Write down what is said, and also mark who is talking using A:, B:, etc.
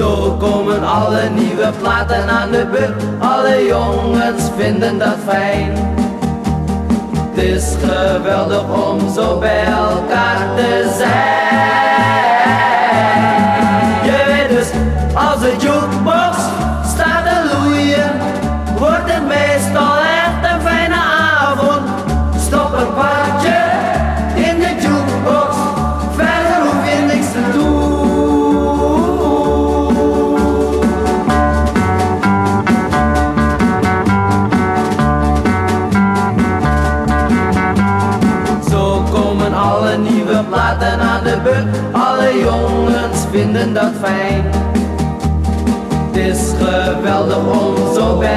A: Zo komen alle nieuwe platen aan de beurt, alle jongens vinden dat fijn. Het is geweldig om zo bij elkaar te zijn. Alle nieuwe platen aan de beurt. Alle jongens vinden dat fijn. Het is geweldig om zo bij